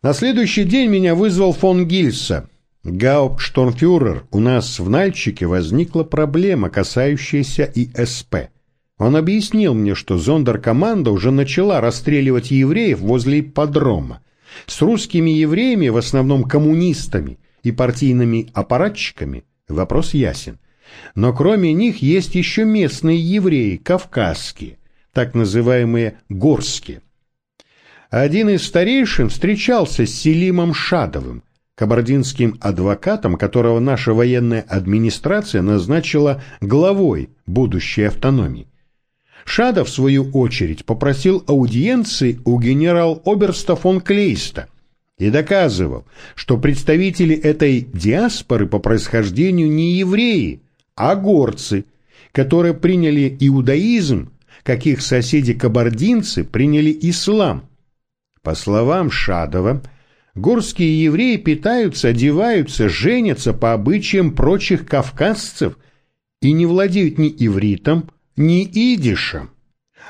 На следующий день меня вызвал фон Гильса. Гауптштормфюрер, у нас в Нальчике возникла проблема, касающаяся ИСП. Он объяснил мне, что зондеркоманда уже начала расстреливать евреев возле ипподрома. С русскими евреями, в основном коммунистами и партийными аппаратчиками, вопрос ясен. Но кроме них есть еще местные евреи, кавказские, так называемые горские. Один из старейшин встречался с Селимом Шадовым, кабардинским адвокатом, которого наша военная администрация назначила главой будущей автономии. Шадов, в свою очередь, попросил аудиенции у генерал-оберста фон Клейста и доказывал, что представители этой диаспоры по происхождению не евреи, а горцы, которые приняли иудаизм, как их соседи-кабардинцы приняли ислам. По словам Шадова, горские евреи питаются, одеваются, женятся по обычаям прочих кавказцев и не владеют ни ивритом, ни идишем.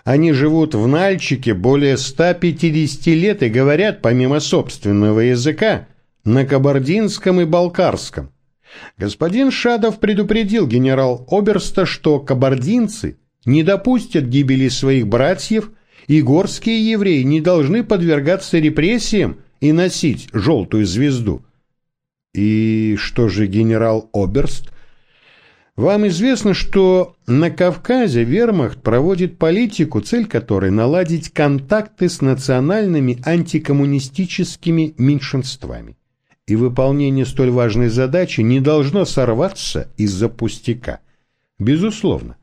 Они живут в Нальчике более 150 лет и говорят, помимо собственного языка, на кабардинском и балкарском. Господин Шадов предупредил генерал-оберста, что кабардинцы не допустят гибели своих братьев, и горские евреи не должны подвергаться репрессиям и носить желтую звезду. И что же генерал-оберст вам известно, что на Кавказе вермахт проводит политику, цель которой наладить контакты с национальными антикоммунистическими меньшинствами. И выполнение столь важной задачи не должно сорваться из-за пустяка. Безусловно,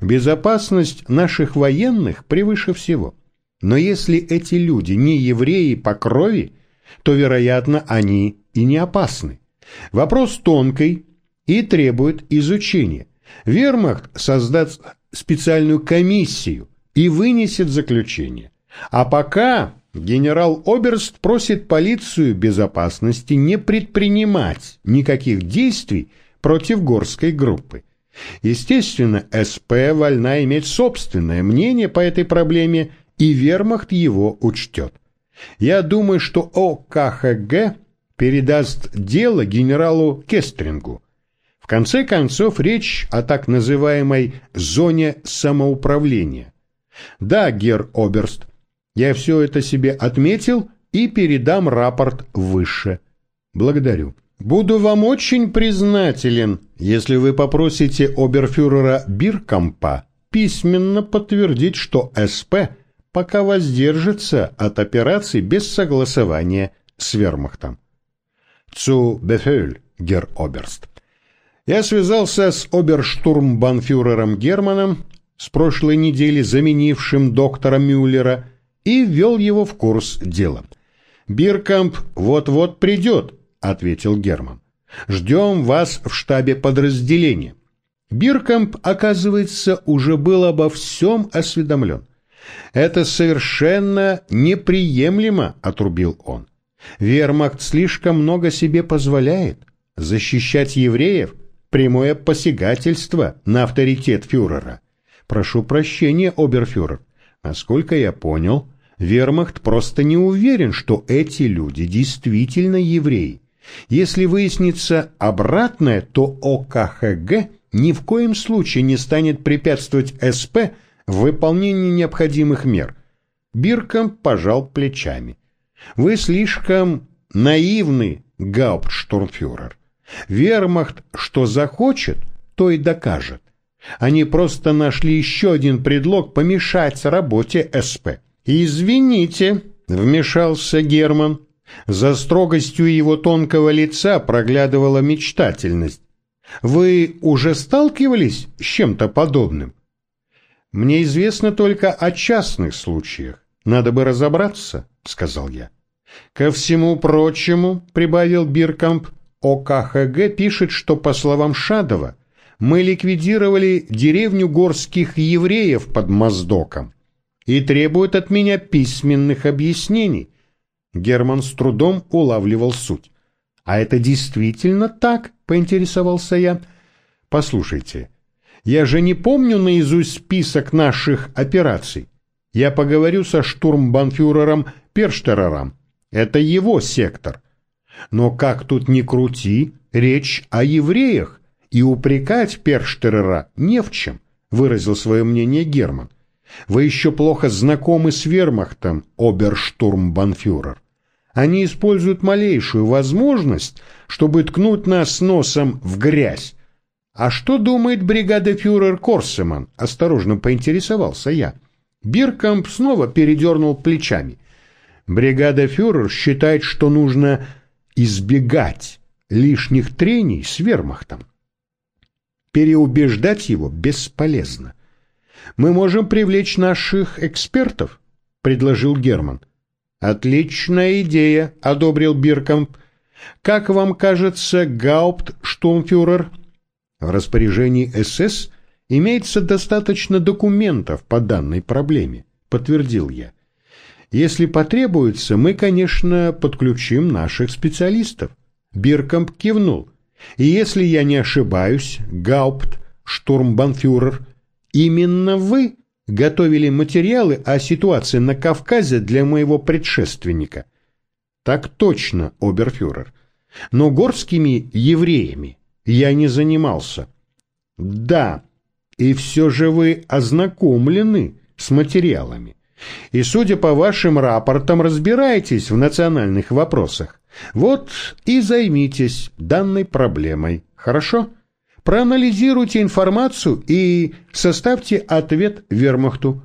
безопасность наших военных превыше всего. Но если эти люди не евреи по крови, то, вероятно, они и не опасны. Вопрос тонкий, и требует изучения. Вермахт создаст специальную комиссию и вынесет заключение. А пока генерал Оберст просит полицию безопасности не предпринимать никаких действий против горской группы. Естественно, СП вольна иметь собственное мнение по этой проблеме, и вермахт его учтет. Я думаю, что ОКХГ передаст дело генералу Кестрингу, конце концов, речь о так называемой «зоне самоуправления». Да, гер Оберст, я все это себе отметил и передам рапорт выше. Благодарю. Буду вам очень признателен, если вы попросите оберфюрера Биркампа письменно подтвердить, что СП пока воздержится от операций без согласования с вермахтом. Цу Бефель, гер Оберст. Я связался с оберштурмбанфюрером Германом, с прошлой недели заменившим доктора Мюллера, и ввел его в курс дела. «Биркамп вот-вот придет», — ответил Герман. «Ждем вас в штабе подразделения». Биркамп, оказывается, уже был обо всем осведомлен. «Это совершенно неприемлемо», — отрубил он. «Вермахт слишком много себе позволяет. Защищать евреев — прямое посягательство на авторитет фюрера. Прошу прощения, оберфюрер. Насколько я понял, вермахт просто не уверен, что эти люди действительно евреи. Если выяснится обратное, то ОКХГ ни в коем случае не станет препятствовать СП в выполнении необходимых мер. Бирком пожал плечами. Вы слишком наивны, гауптштурмфюрер. Вермахт что захочет, то и докажет. Они просто нашли еще один предлог помешать работе СП. «Извините», — вмешался Герман. За строгостью его тонкого лица проглядывала мечтательность. «Вы уже сталкивались с чем-то подобным?» «Мне известно только о частных случаях. Надо бы разобраться», — сказал я. «Ко всему прочему», — прибавил Биркамп, ОКХГ пишет, что, по словам Шадова, мы ликвидировали деревню горских евреев под Моздоком и требует от меня письменных объяснений. Герман с трудом улавливал суть. «А это действительно так?» — поинтересовался я. «Послушайте, я же не помню наизусть список наших операций. Я поговорю со штурмбанфюрером Перштерером. Это его сектор. Но как тут ни крути, речь о евреях, и упрекать Перштерера не в чем, выразил свое мнение Герман. Вы еще плохо знакомы с вермахтом, оберштурмбанфюрер. Они используют малейшую возможность, чтобы ткнуть нас носом в грязь. А что думает бригадефюрер Корсеман? Осторожно поинтересовался я. Биркамп снова передернул плечами. Бригадефюрер считает, что нужно избегать лишних трений с вермахтом. Переубеждать его бесполезно. Мы можем привлечь наших экспертов, предложил Герман. Отличная идея, одобрил Биркамп. Как вам кажется, гауптштурмфюрер? В распоряжении СС имеется достаточно документов по данной проблеме, подтвердил я. Если потребуется, мы, конечно, подключим наших специалистов. Биркамп кивнул. И если я не ошибаюсь, Гаупт, штурмбанфюрер, именно вы готовили материалы о ситуации на Кавказе для моего предшественника. Так точно, оберфюрер. Но горскими евреями я не занимался. Да, и все же вы ознакомлены с материалами. И, судя по вашим рапортам, разбираетесь в национальных вопросах. Вот и займитесь данной проблемой. Хорошо? Проанализируйте информацию и составьте ответ вермахту.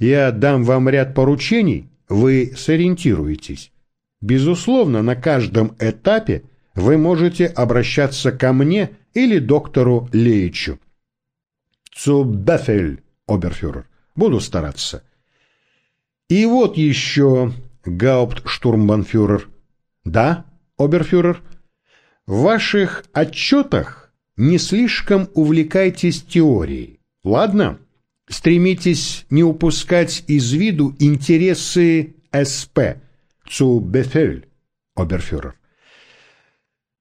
Я дам вам ряд поручений, вы сориентируетесь. Безусловно, на каждом этапе вы можете обращаться ко мне или доктору Леичу. Цубефель, оберфюрер. Буду стараться. И вот еще, гауптштурмбанфюрер. Да, оберфюрер. В ваших отчетах не слишком увлекайтесь теорией. Ладно? Стремитесь не упускать из виду интересы СП. Zu Befehl, оберфюрер.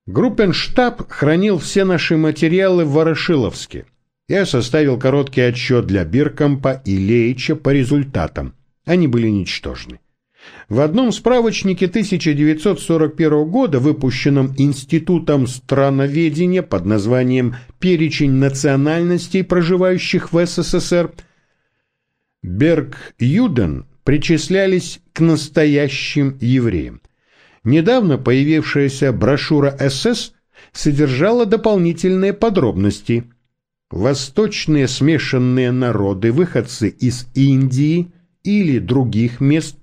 Группенштаб хранил все наши материалы в Ворошиловске. Я составил короткий отчет для Биркомпа и Леича по результатам. Они были ничтожны. В одном справочнике 1941 года, выпущенном Институтом страноведения под названием «Перечень национальностей, проживающих в СССР», Берг-Юден причислялись к настоящим евреям. Недавно появившаяся брошюра СС содержала дополнительные подробности. Восточные смешанные народы, выходцы из Индии или других мест,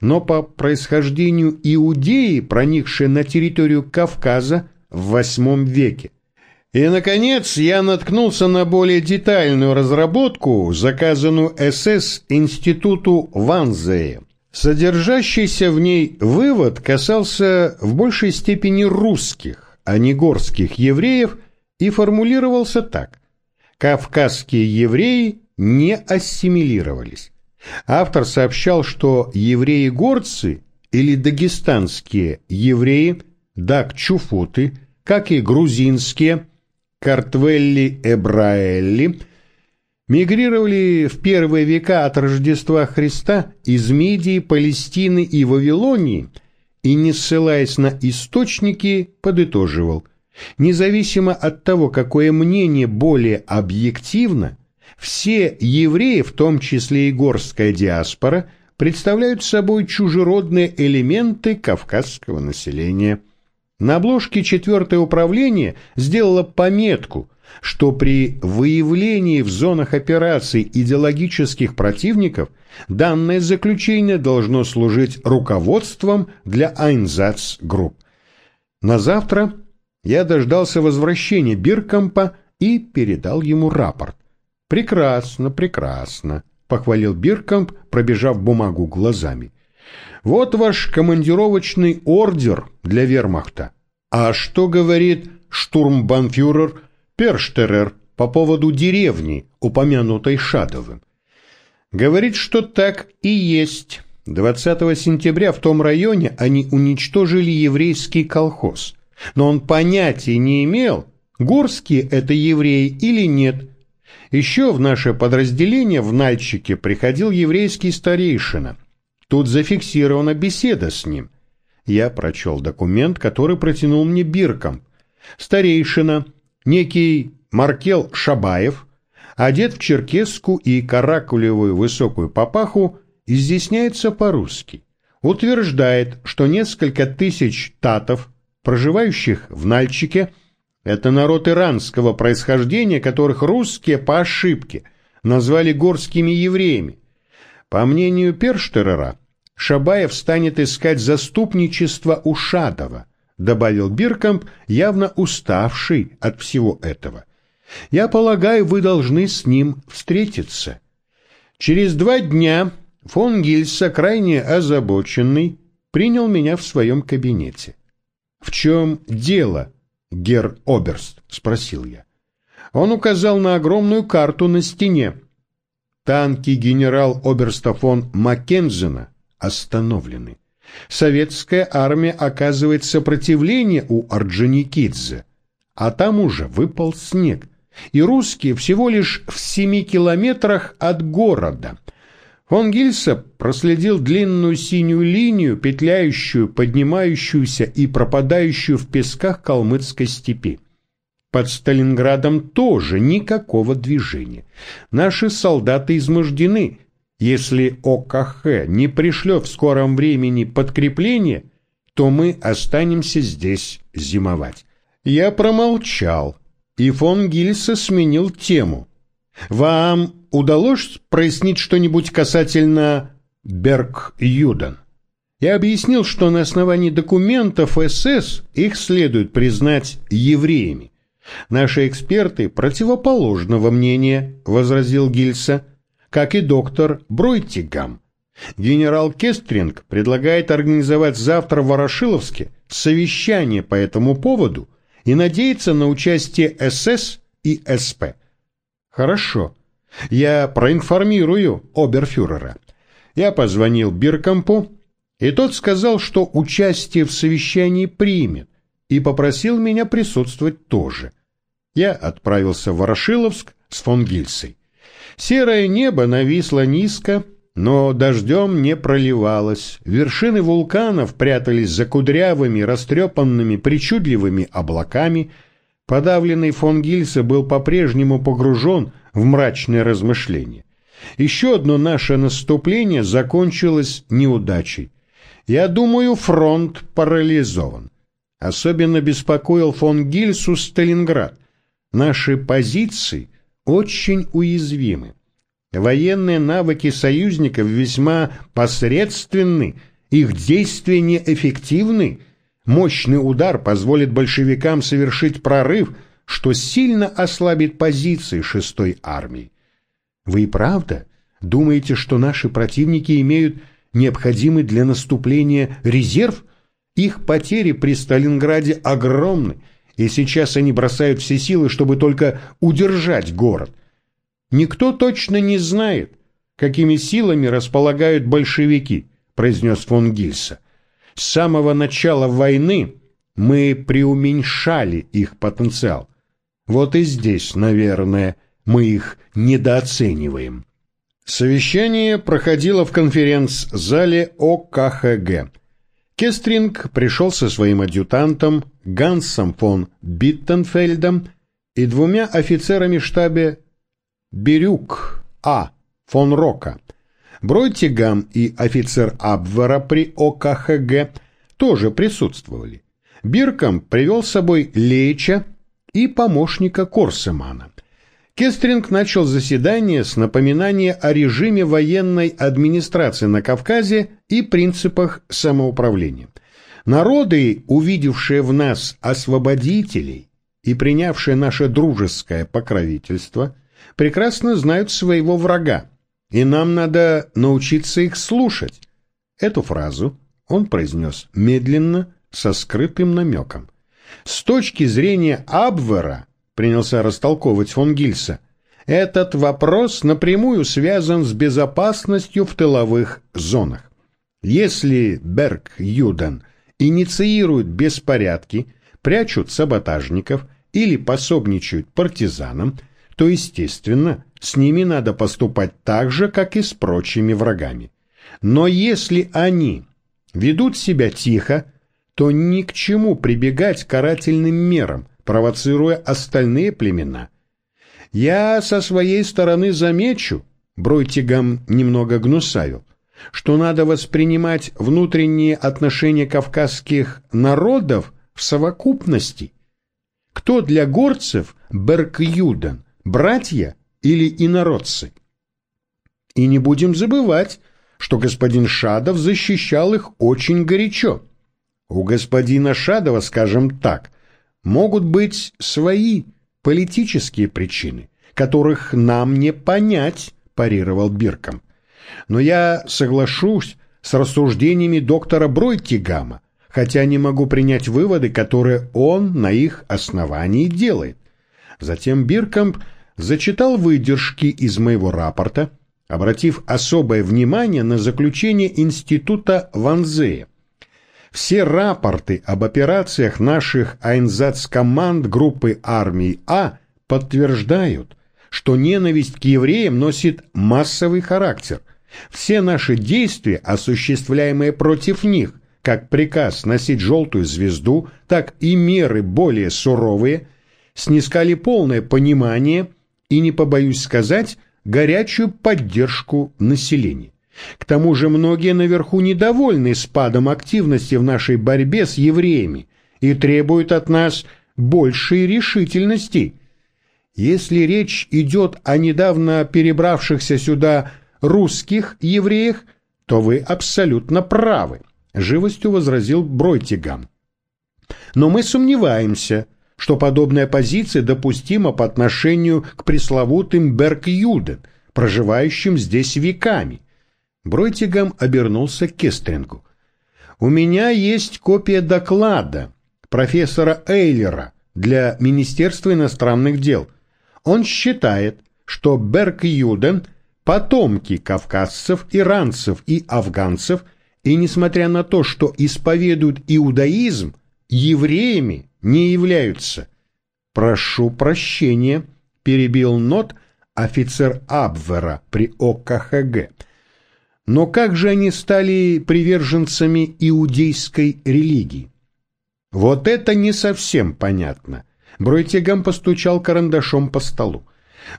но по происхождению иудеи, проникшие на территорию Кавказа в VIII веке. И, наконец, я наткнулся на более детальную разработку, заказанную СС Институту Ванзея. Содержащийся в ней вывод касался в большей степени русских, а не горских евреев и формулировался так. Кавказские евреи не ассимилировались. Автор сообщал, что евреи-горцы или дагестанские евреи, дак-чуфуты, как и грузинские, картвелли-эбраэлли, мигрировали в первые века от Рождества Христа из Мидии, Палестины и Вавилонии и, не ссылаясь на источники, подытоживал. Независимо от того, какое мнение более объективно, все евреи, в том числе и горская диаспора, представляют собой чужеродные элементы кавказского населения. На обложке четвертое управление сделало пометку – что при выявлении в зонах операций идеологических противников данное заключение должно служить руководством для Айнзац-групп. На завтра я дождался возвращения Биркампа и передал ему рапорт. «Прекрасно, прекрасно», — похвалил Биркамп, пробежав бумагу глазами. «Вот ваш командировочный ордер для вермахта. А что говорит штурмбанфюрер Перштерер по поводу деревни, упомянутой Шадовым. Говорит, что так и есть. 20 сентября в том районе они уничтожили еврейский колхоз. Но он понятия не имел, горские это евреи или нет. Еще в наше подразделение в Нальчике приходил еврейский старейшина. Тут зафиксирована беседа с ним. Я прочел документ, который протянул мне Бирком. Старейшина, некий Маркел Шабаев, одет в черкеску и каракулевую высокую папаху, изъясняется по-русски. Утверждает, что несколько тысяч татов, проживающих в Нальчике, это народ иранского происхождения, которых русские по ошибке назвали горскими евреями. По мнению Перштерера, Шабаев станет искать заступничество у Шадова, добавил Биркамп, явно уставший от всего этого. Я полагаю, вы должны с ним встретиться. Через два дня фон Гильса, крайне озабоченный, принял меня в своем кабинете. — В чем дело, гер Оберст? — спросил я. Он указал на огромную карту на стене. Танки генерал-оберста фон Маккензена остановлены. Советская армия оказывает сопротивление у Орджоникидзе, а там уже выпал снег, и русские всего лишь в семи километрах от города. Фон Гильса проследил длинную синюю линию, петляющую, поднимающуюся и пропадающую в песках калмыцкой степи. Под Сталинградом тоже никакого движения. Наши солдаты измождены, если ОКХ не пришлет в скором времени подкрепление, то мы останемся здесь зимовать. Я промолчал, и фон Гильса сменил тему. Вам удалось прояснить что-нибудь касательно Берг-Юден? Я объяснил, что на основании документов СС их следует признать евреями. Наши эксперты противоположного мнения, возразил Гильса как и доктор Бройтигам. Генерал Кестринг предлагает организовать завтра в Ворошиловске совещание по этому поводу и надеется на участие СС и СП. Хорошо. Я проинформирую оберфюрера. Я позвонил Биркампу, и тот сказал, что участие в совещании примет, и попросил меня присутствовать тоже. Я отправился в Ворошиловск с фон Гильсой. Серое небо нависло низко, но дождем не проливалось. Вершины вулканов прятались за кудрявыми, растрепанными, причудливыми облаками. Подавленный фон Гильса был по-прежнему погружен в мрачные размышления. Еще одно наше наступление закончилось неудачей. Я думаю, фронт парализован. Особенно беспокоил фон Гильсу Сталинград. Наши позиции – очень уязвимы. Военные навыки союзников весьма посредственны, их действия неэффективны. Мощный удар позволит большевикам совершить прорыв, что сильно ослабит позиции шестой армии. Вы и правда думаете, что наши противники имеют необходимый для наступления резерв? Их потери при Сталинграде огромны, и сейчас они бросают все силы, чтобы только удержать город. Никто точно не знает, какими силами располагают большевики, произнес фон Гильса. С самого начала войны мы преуменьшали их потенциал. Вот и здесь, наверное, мы их недооцениваем. Совещание проходило в конференц-зале ОКХГ. Кестринг пришел со своим адъютантом Гансом фон Биттенфельдом и двумя офицерами штабе Бирюк А. фон Рока. Бройтигам и офицер Абвера при ОКХГ тоже присутствовали. Бирком привел с собой Лейча и помощника Корсемана. Кестринг начал заседание с напоминания о режиме военной администрации на Кавказе и принципах самоуправления. Народы, увидевшие в нас освободителей и принявшие наше дружеское покровительство, прекрасно знают своего врага, и нам надо научиться их слушать. Эту фразу он произнес медленно, со скрытым намеком. С точки зрения Абвера, принялся растолковывать фон Гильса, этот вопрос напрямую связан с безопасностью в тыловых зонах. Если Берг Юден инициируют беспорядки, прячут саботажников или пособничают партизанам, то, естественно, с ними надо поступать так же, как и с прочими врагами. Но если они ведут себя тихо то ни к чему прибегать к карательным мерам, провоцируя остальные племена. Я со своей стороны замечу, Бройтигам немного гнусавил, что надо воспринимать внутренние отношения кавказских народов в совокупности. Кто для горцев Беркюден, братья или инородцы? И не будем забывать, что господин Шадов защищал их очень горячо. У господина Шадова, скажем так, могут быть свои политические причины, которых нам не понять, парировал Бирком. Но я соглашусь с рассуждениями доктора Бройтигама, хотя не могу принять выводы, которые он на их основании делает. Затем Биркомп зачитал выдержки из моего рапорта, обратив особое внимание на заключение Института Ванзея. Все рапорты об операциях наших Айнзац-команд группы армии А подтверждают, что ненависть к евреям носит массовый характер. Все наши действия, осуществляемые против них, как приказ носить желтую звезду, так и меры более суровые, снискали полное понимание и, не побоюсь сказать, горячую поддержку населения. К тому же многие наверху недовольны спадом активности в нашей борьбе с евреями и требуют от нас большей решительности. Если речь идет о недавно перебравшихся сюда русских евреях, то вы абсолютно правы, живостью возразил Бройтиган. Но мы сомневаемся, что подобная позиция допустима по отношению к пресловутым Берг-Юден, проживающим здесь веками – Бройтигам обернулся к Кестрингу. «У меня есть копия доклада профессора Эйлера для Министерства иностранных дел. Он считает, что Берг-Юден – потомки кавказцев, иранцев и афганцев, и несмотря на то, что исповедуют иудаизм, евреями не являются. «Прошу прощения», – перебил Нот офицер Абвера при ОКХГ – но как же они стали приверженцами иудейской религии? Вот это не совсем понятно. Бройтигам постучал карандашом по столу.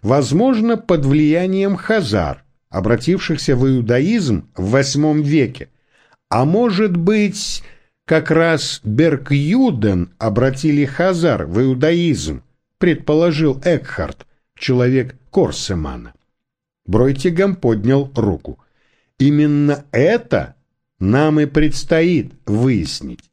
Возможно, под влиянием хазар, обратившихся в иудаизм в восьмом веке. А может быть, как раз Берг-Юден обратили хазар в иудаизм, предположил Экхард, человек Корсемана. Бройтигам поднял руку. Именно это нам и предстоит выяснить.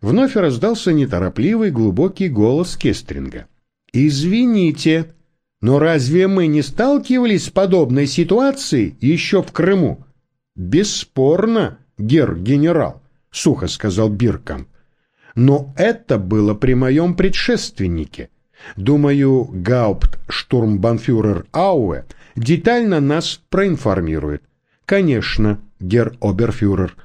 Вновь раздался неторопливый глубокий голос Кестринга. «Извините, но разве мы не сталкивались с подобной ситуацией еще в Крыму?» «Бесспорно, гер-генерал», — сухо сказал Биркам. «Но это было при моем предшественнике. Думаю, гауптштурмбанфюрер Ауэ детально нас проинформирует. Конечно, гер оберфюрер.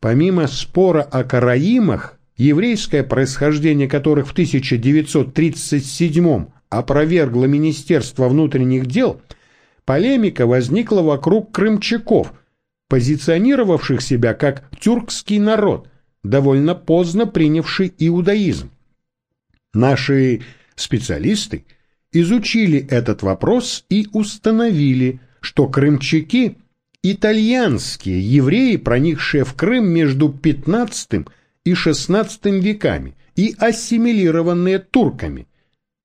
Помимо спора о караимах, еврейское происхождение которых в 1937 опровергло Министерство внутренних дел, полемика возникла вокруг крымчаков, позиционировавших себя как тюркский народ, довольно поздно принявший иудаизм. Наши специалисты изучили этот вопрос и установили, что крымчаки – итальянские евреи, проникшие в Крым между XV и XVI веками и ассимилированные турками.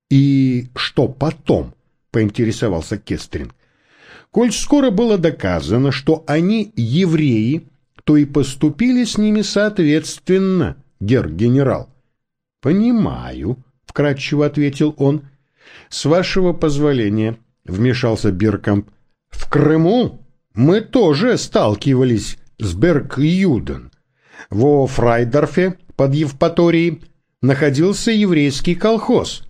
И что потом? поинтересовался Кестрин. Коль скоро было доказано, что они евреи, то и поступили с ними соответственно, гер-генерал. Понимаю, вкратчиво ответил он. С вашего позволения, вмешался Биркамп. В Крыму мы тоже сталкивались с Берг-Юден. Во Фрайдорфе под Евпаторией находился еврейский колхоз.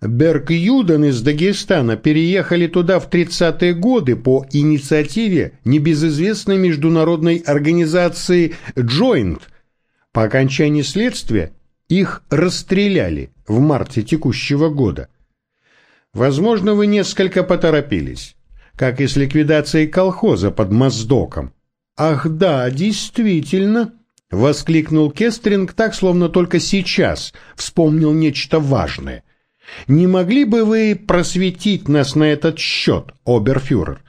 Берг-Юден из Дагестана переехали туда в 30-е годы по инициативе небезызвестной международной организации «Джойнт». По окончании следствия их расстреляли в марте текущего года. Возможно, вы несколько поторопились как и с ликвидацией колхоза под Моздоком. Ах да, действительно, воскликнул Кестринг так, словно только сейчас вспомнил нечто важное. Не могли бы вы просветить нас на этот счет, оберфюрер?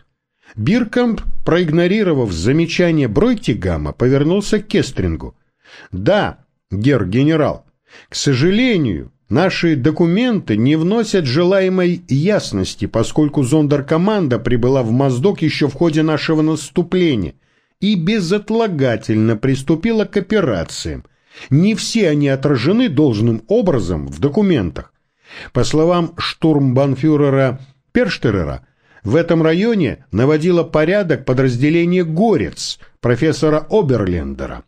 Биркамп, проигнорировав замечание Бройтигама, повернулся к Кестрингу. «Да, гер-генерал, к сожалению, наши документы не вносят желаемой ясности, поскольку зондеркоманда прибыла в Моздок еще в ходе нашего наступления и безотлагательно приступила к операциям. Не все они отражены должным образом в документах. По словам штурмбанфюрера Перштерера, в этом районе наводило порядок подразделение «Горец» профессора Оберлендера.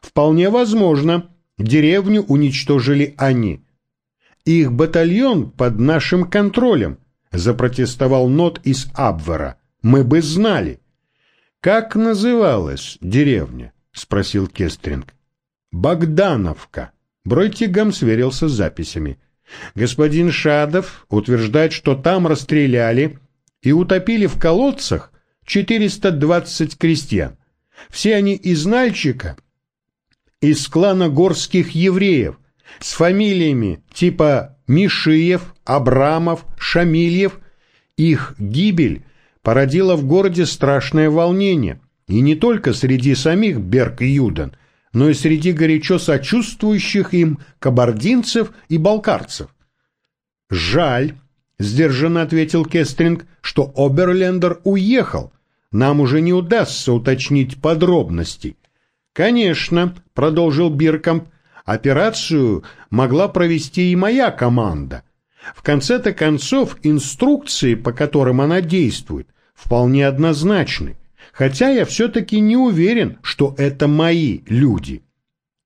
Вполне возможно, деревню уничтожили они. Их батальон под нашим контролем, запротестовал Нот из Абвера. Мы бы знали. Как называлась деревня? спросил Кестринг. Богдановка. Бройтигам сверился с записями. Господин Шадов утверждает, что там расстреляли и утопили в колодцах 420 крестьян. Все они из Нальчика, из клана горских евреев, с фамилиями типа Мишиев, Абрамов, Шамильев. Их гибель породила в городе страшное волнение, и не только среди самих Берг-Юден, но и среди горячо сочувствующих им кабардинцев и балкарцев. Жаль, — сдержанно ответил Кестринг, — что Оберлендер уехал. Нам уже не удастся уточнить подробности. Конечно, — продолжил Биркамп, — операцию могла провести и моя команда. В конце-то концов, инструкции, по которым она действует, вполне однозначны, хотя я все-таки не уверен, что это мои люди.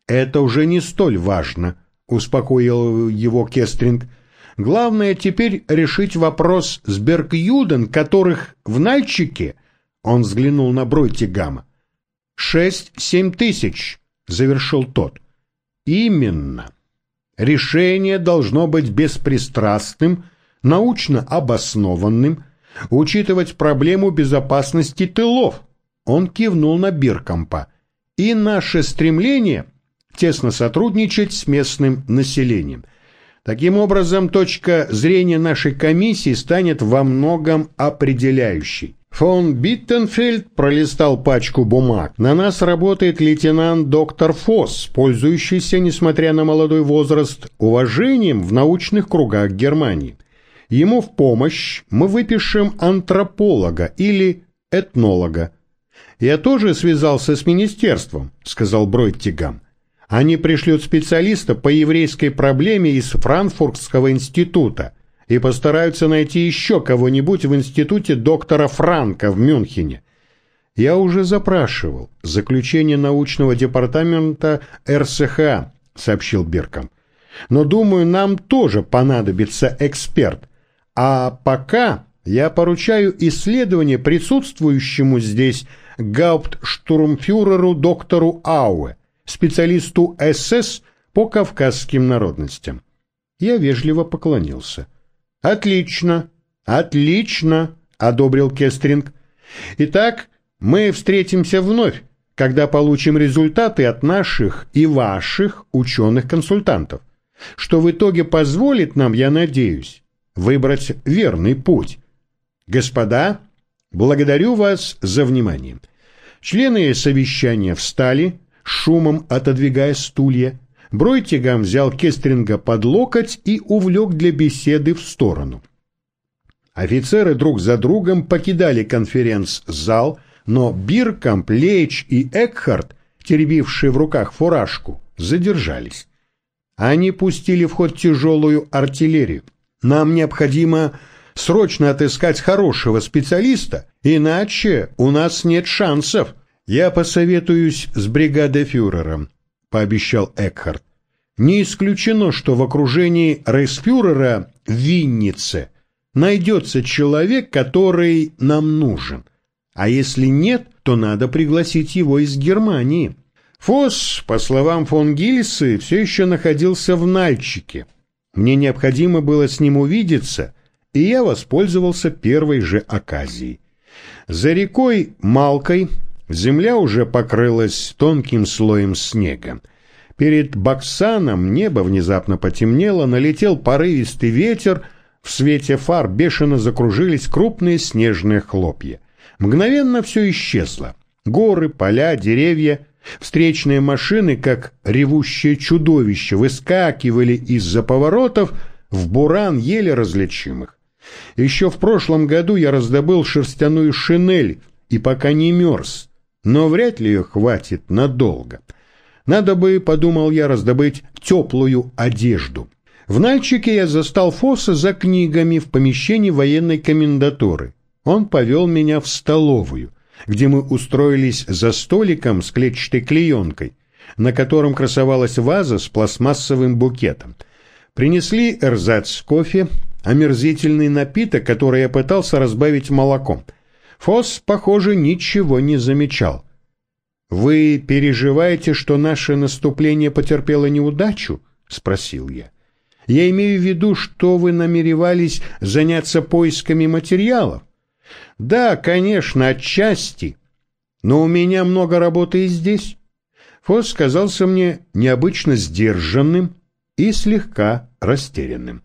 Это уже не столь важно, — успокоил его Кестринг, — Главное теперь решить вопрос с Беркюден, которых в Нальчике, он взглянул на Бройтигама, шесть-семь тысяч, завершил тот. Именно. Решение должно быть беспристрастным, научно обоснованным, учитывать проблему безопасности тылов. Он кивнул на Биркомпа. И наше стремление тесно сотрудничать с местным населением. Таким образом, точка зрения нашей комиссии станет во многом определяющей. Фон Биттенфельд пролистал пачку бумаг. На нас работает лейтенант доктор Фосс, пользующийся, несмотря на молодой возраст, уважением в научных кругах Германии. Ему в помощь мы выпишем антрополога или этнолога. «Я тоже связался с министерством», — сказал Бройтигам. Они пришлют специалиста по еврейской проблеме из Франкфуртского института и постараются найти еще кого-нибудь в институте доктора Франка в Мюнхене. Я уже запрашивал заключение научного департамента РСХ, сообщил Бирком. Но думаю, нам тоже понадобится эксперт. А пока я поручаю исследование присутствующему здесь гауптштурмфюреру доктору Ауэ специалисту СС по кавказским народностям. Я вежливо поклонился. «Отлично, отлично!» — одобрил Кестринг. «Итак, мы встретимся вновь, когда получим результаты от наших и ваших ученых-консультантов, что в итоге позволит нам, я надеюсь, выбрать верный путь. Господа, благодарю вас за внимание». Члены совещания встали, шумом отодвигая стулья. Бройтигам взял Кестринга под локоть и увлек для беседы в сторону. Офицеры друг за другом покидали конференц-зал, но Биркамп, Лейч и Экхард, теребившие в руках фуражку, задержались. Они пустили в ход тяжелую артиллерию. Нам необходимо срочно отыскать хорошего специалиста, иначе у нас нет шансов. «Я посоветуюсь с бригадой-фюрером», — пообещал Экхард. «Не исключено, что в окружении рейхсфюрера в Виннице найдется человек, который нам нужен. А если нет, то надо пригласить его из Германии». Фосс, по словам фон Гильсы, все еще находился в Нальчике. Мне необходимо было с ним увидеться, и я воспользовался первой же оказией. За рекой Малкой земля уже покрылась тонким слоем снега. Перед Баксаном небо внезапно потемнело, налетел порывистый ветер, в свете фар бешено закружились крупные снежные хлопья. Мгновенно все исчезло. Горы, поля, деревья, встречные машины, как ревущее чудовище, выскакивали из-за поворотов в буран еле различимых. Еще в прошлом году я раздобыл шерстяную шинель и пока не мерз, но вряд ли ее хватит надолго. Надо бы, подумал я, раздобыть теплую одежду. В Нальчике я застал Фосса за книгами в помещении военной комендатуры. Он повел меня в столовую, где мы устроились за столиком с клетчатой клеенкой, на котором красовалась ваза с пластмассовым букетом. Принесли эрзац кофе, омерзительный напиток, который я пытался разбавить молоком. Фосс, похоже, ничего не замечал. «Вы переживаете, что наше наступление потерпело неудачу?» — спросил я. «Я имею в виду, что вы намеревались заняться поисками материалов?» «Да, конечно, отчасти. Но у меня много работы и здесь». Фосс казался мне необычно сдержанным и слегка растерянным.